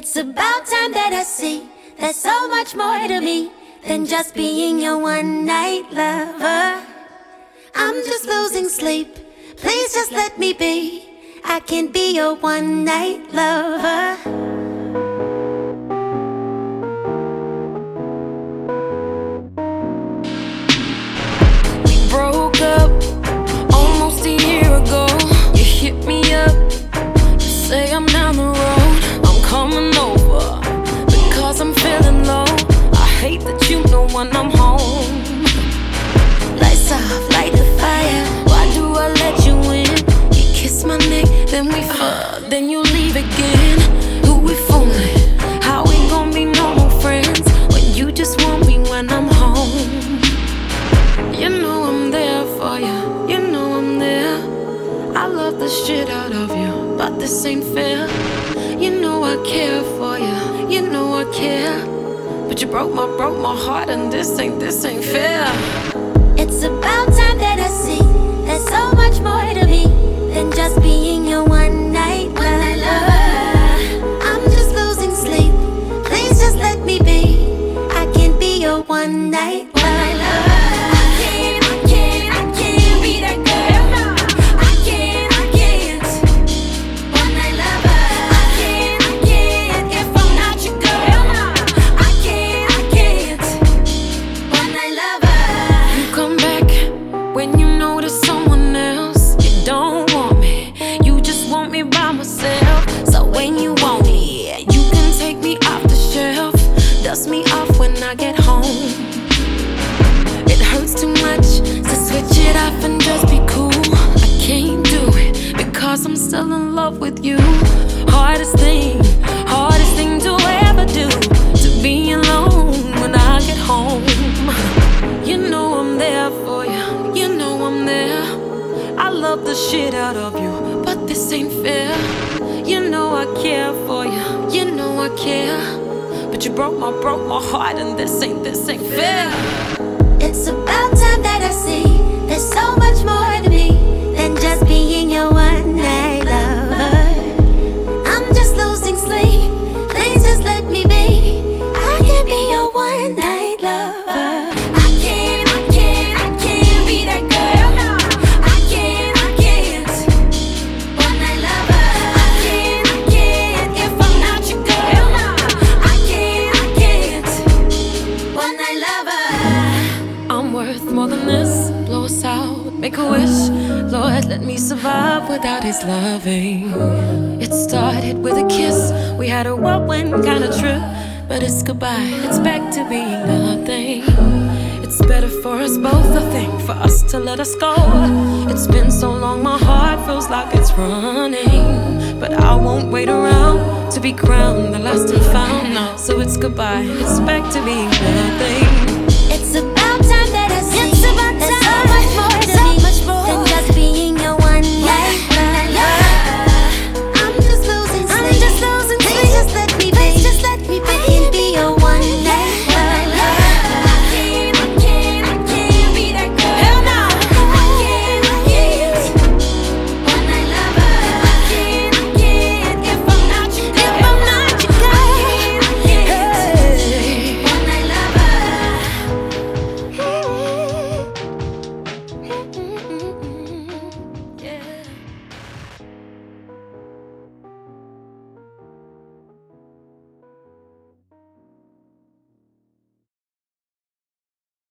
It's about time that I see there's so much more to me than just being your one night lover. I'm just losing sleep. Please just let me be. I can be your one night lover. The shit out of you, but this ain't fair. You know I care for you. You know I care. But you broke my, broke my heart, and this ain't, this ain't fair. It's about time that I see there's so much more to me than just being your one night lover. I'm just losing sleep. Please just let me be. I can't be your one night Cause I'm still in love with you. Hardest thing, hardest thing to ever do. To be alone when I get home. You know I'm there for you, you know I'm there. I love the shit out of you, but this ain't fair. You know I care for you, you know I care. But you broke my, broke my heart, and this ain't, this ain't fair. It's about time that I see there's so much more more than this. Blow us out, make a wish. Lord, let me survive without his loving. It started with a kiss. We had a whirlwind kind of trip, but it's goodbye. It's back to being nothing. It's better for us both, I think, for us to let us go. It's been so long, my heart feels like it's running. But I won't wait around to be crowned the last and found. So it's goodbye. It's back to being nothing.